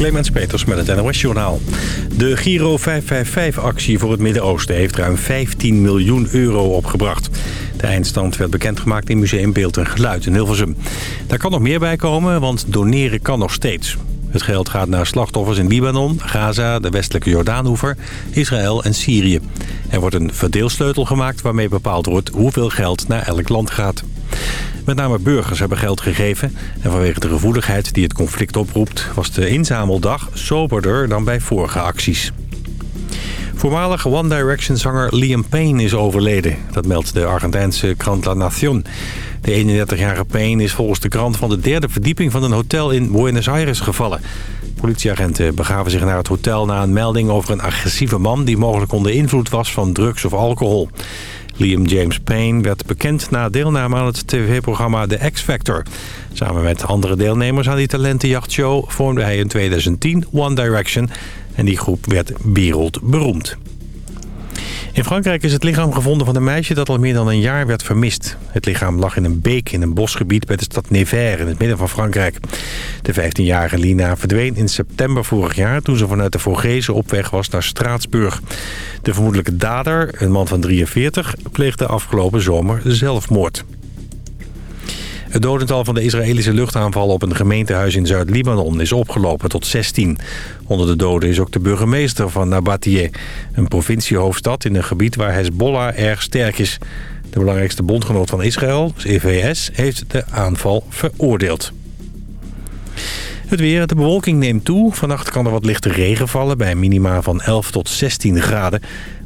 Clemens Peters met het NOS Journaal. De Giro 555-actie voor het Midden-Oosten heeft ruim 15 miljoen euro opgebracht. De eindstand werd bekendgemaakt in Museum Beeld en Geluid in Hilversum. Daar kan nog meer bij komen, want doneren kan nog steeds. Het geld gaat naar slachtoffers in Libanon, Gaza, de westelijke Jordaanhoever, Israël en Syrië. Er wordt een verdeelsleutel gemaakt waarmee bepaald wordt hoeveel geld naar elk land gaat. Met name burgers hebben geld gegeven. En vanwege de gevoeligheid die het conflict oproept... was de inzameldag soberder dan bij vorige acties. Voormalige One Direction-zanger Liam Payne is overleden. Dat meldt de Argentijnse krant La Nación. De 31-jarige Payne is volgens de krant van de derde verdieping van een hotel in Buenos Aires gevallen. Politieagenten begaven zich naar het hotel na een melding over een agressieve man... die mogelijk onder invloed was van drugs of alcohol. Liam James Payne werd bekend na deelname aan het tv-programma The X Factor. Samen met andere deelnemers aan die talentenjachtshow vormde hij in 2010 One Direction. En die groep werd wereldberoemd. In Frankrijk is het lichaam gevonden van een meisje dat al meer dan een jaar werd vermist. Het lichaam lag in een beek in een bosgebied bij de stad Nevers in het midden van Frankrijk. De 15-jarige Lina verdween in september vorig jaar toen ze vanuit de Vorgezen op weg was naar Straatsburg. De vermoedelijke dader, een man van 43, pleegde afgelopen zomer zelfmoord. Het dodental van de Israëlische luchtaanval op een gemeentehuis in Zuid-Libanon is opgelopen tot 16. Onder de doden is ook de burgemeester van Nabatie, een provinciehoofdstad in een gebied waar Hezbollah erg sterk is. De belangrijkste bondgenoot van Israël, EVS, heeft de aanval veroordeeld. Het weer, de bewolking neemt toe. Vannacht kan er wat lichte regen vallen bij minima van 11 tot 16 graden.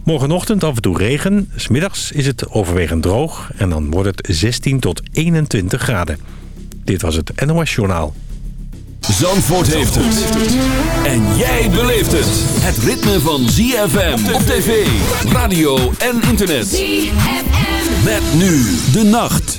Morgenochtend af en toe regen. Smiddags is het overwegend droog. En dan wordt het 16 tot 21 graden. Dit was het NOS Journaal. Zandvoort heeft het. En jij beleeft het. Het ritme van ZFM op tv, radio en internet. ZFM. Met nu de nacht.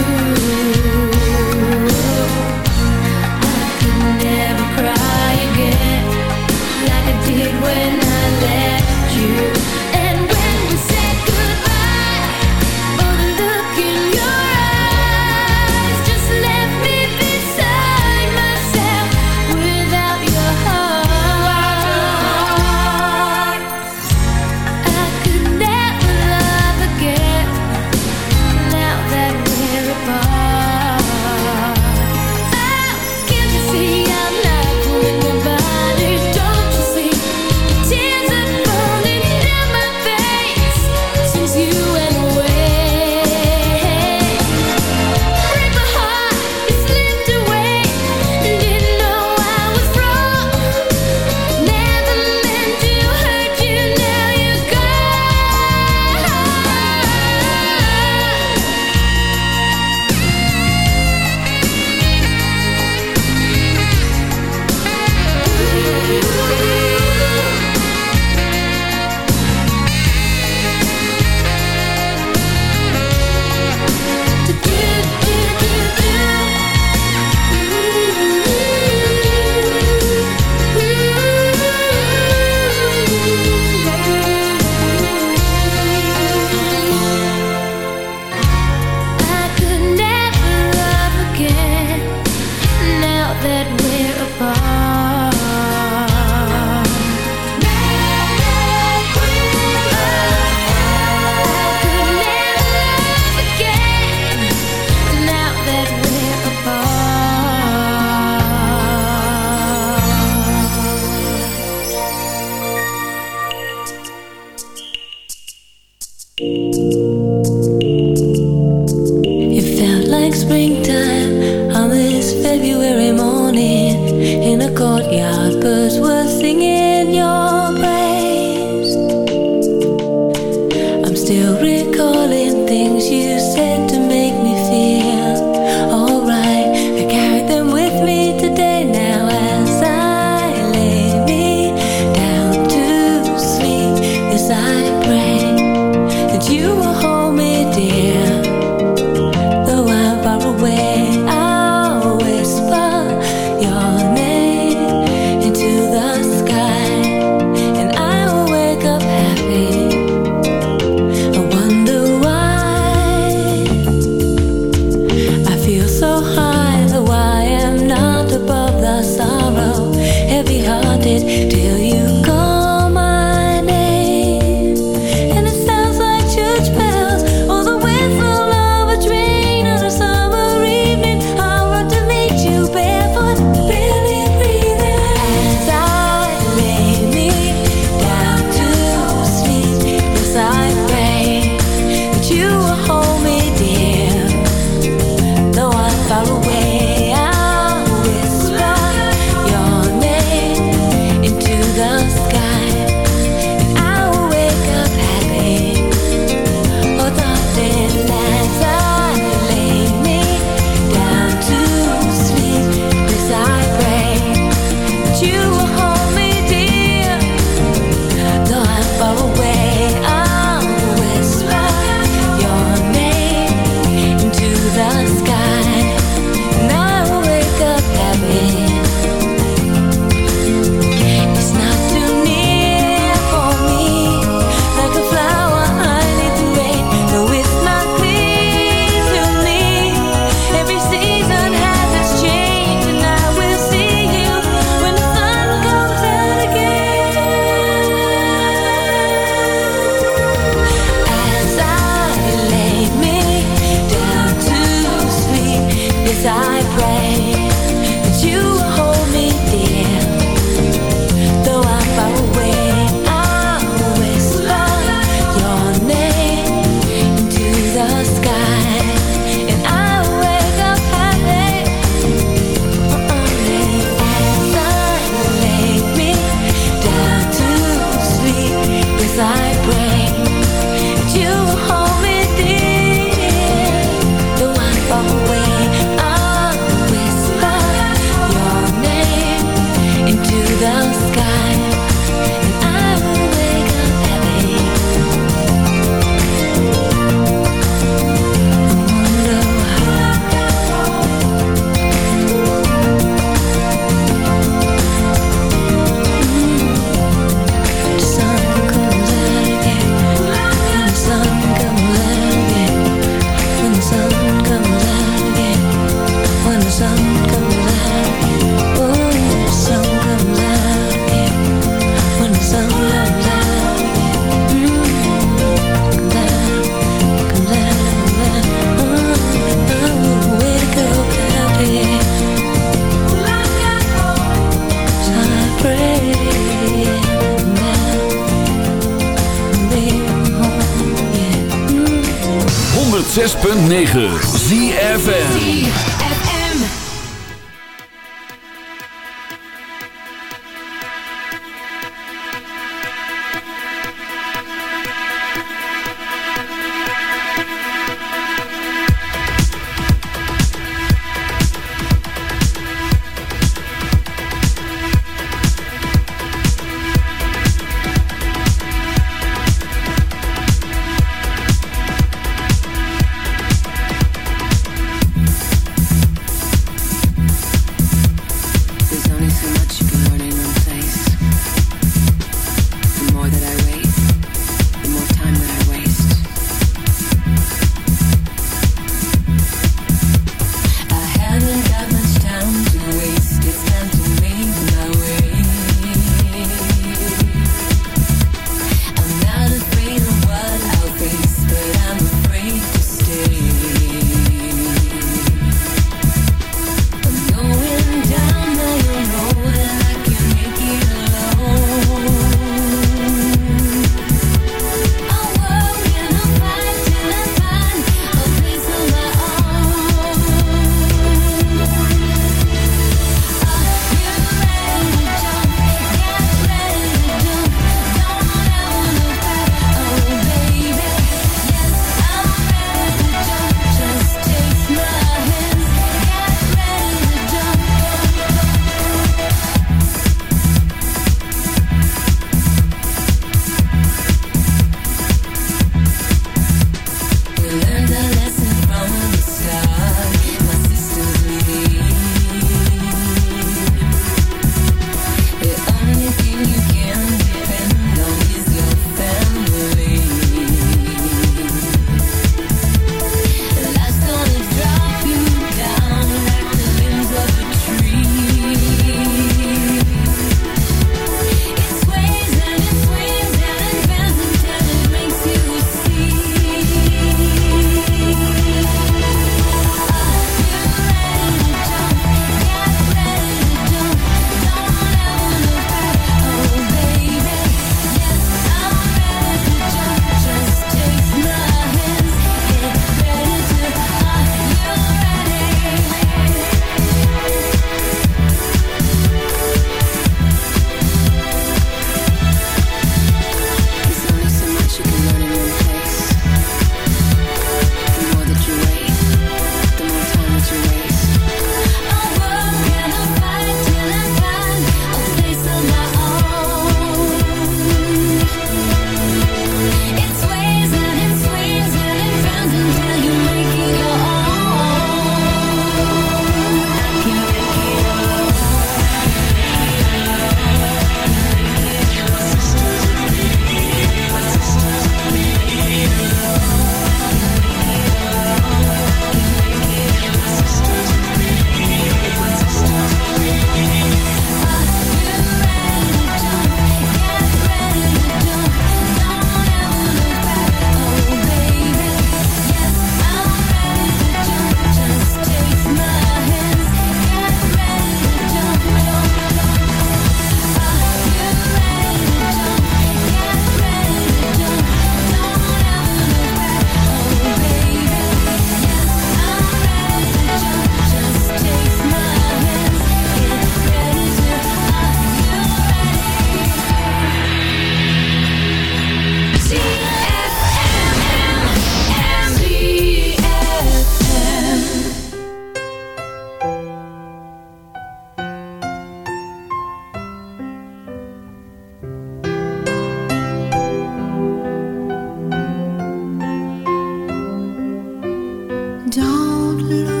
old love.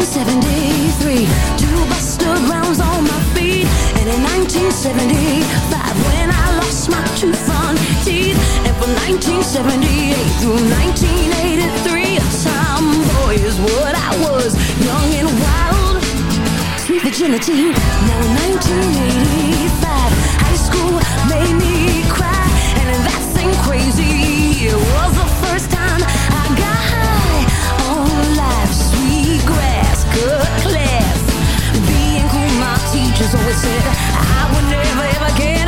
1983, two Buster Browns on my feet. And in 1975, when I lost my two front teeth. And from 1978 through 1983, a tomboy is what I was, young and wild. Sweet virginity. Now in 1985, high school made me cry. And that thing crazy, it was the teachers always said I would never ever get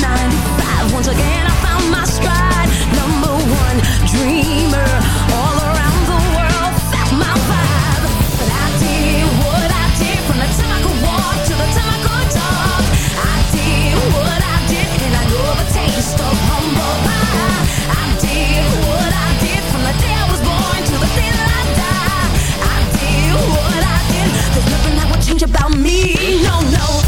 95. Once again, I found my stride. Number one dreamer. All around the world, felt my vibe. But I did what I did from the time I could walk to the time I could talk. I did what I did, and I know the taste of humble pie. I did what I did from the day I was born to the day I die. I did what I did. There's nothing that change about me. No, no.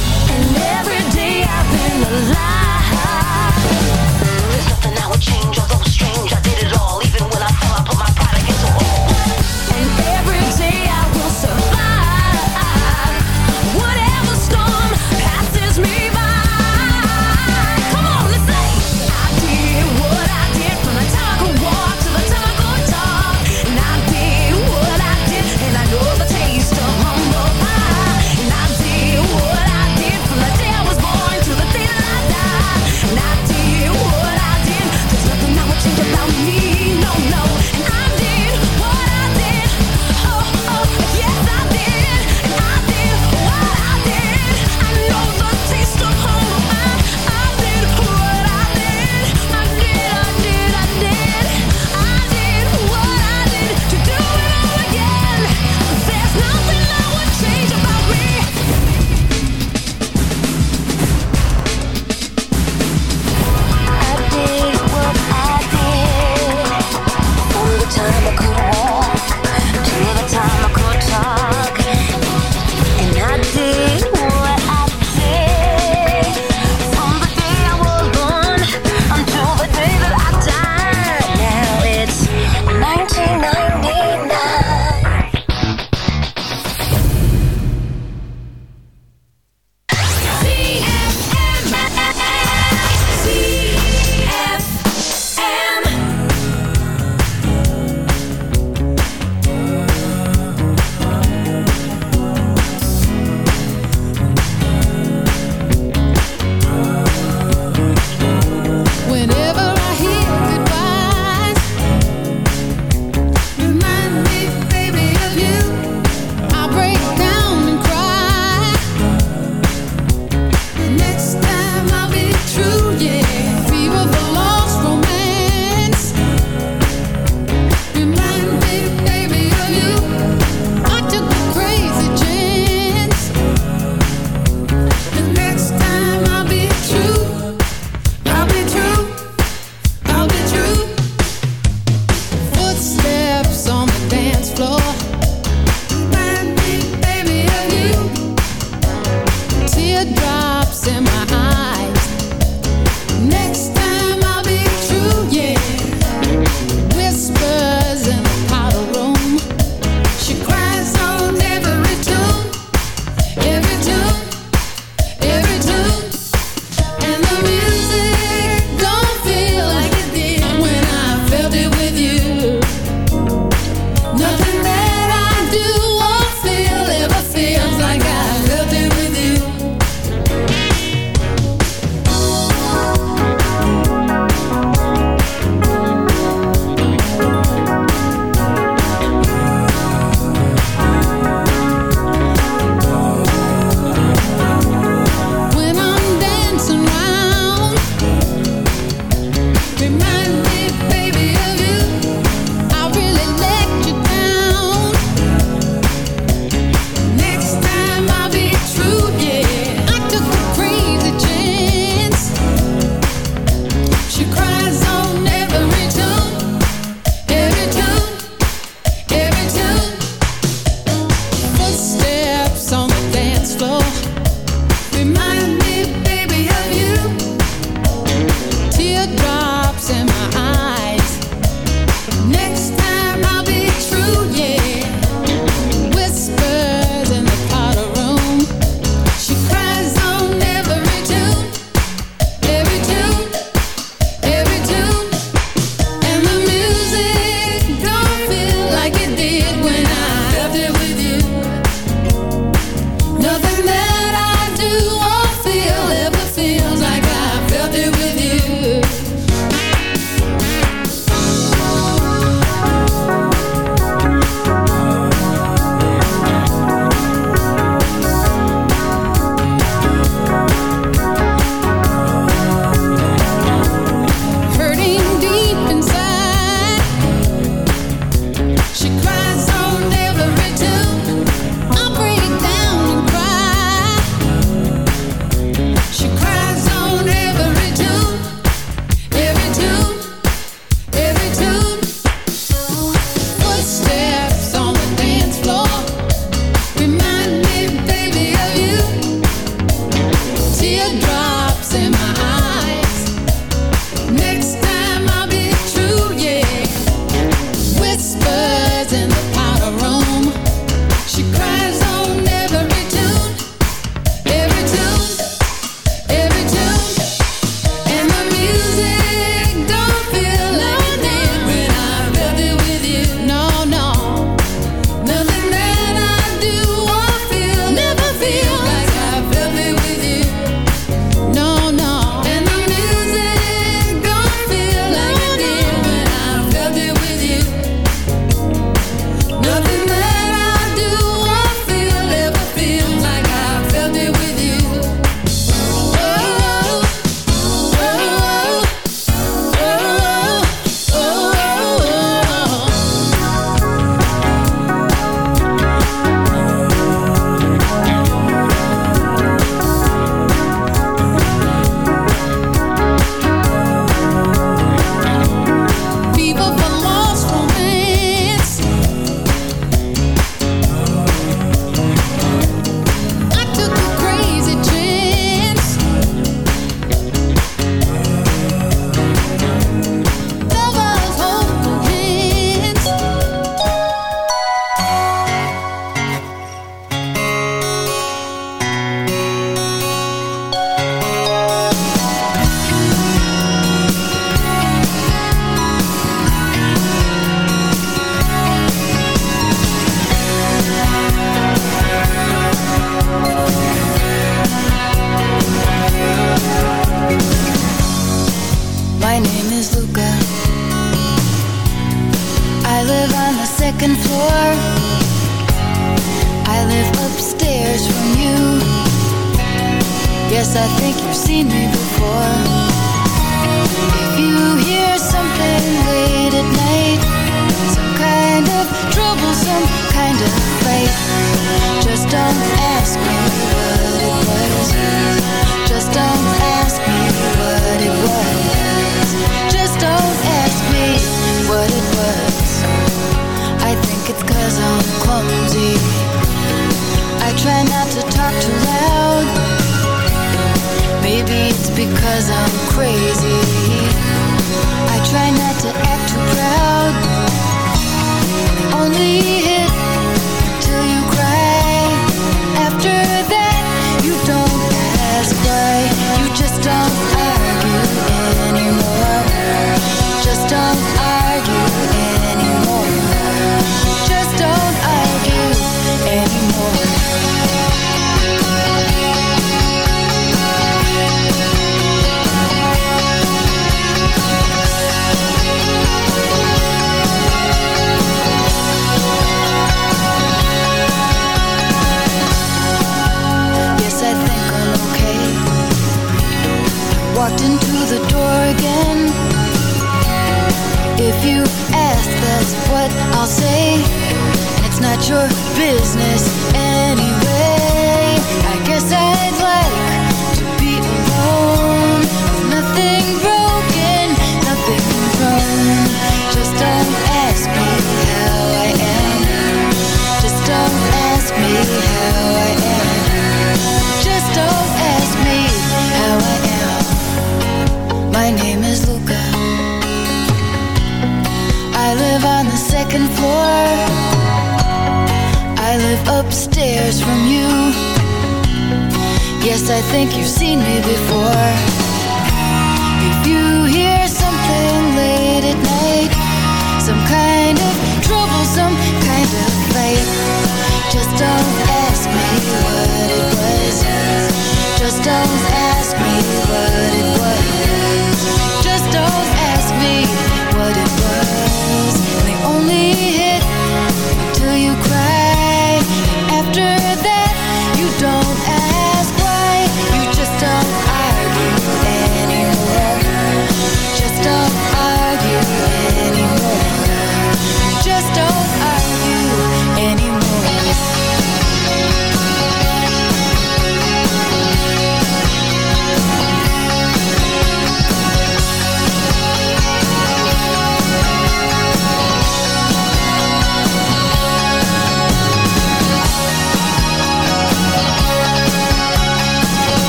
You don't ask why, you just don't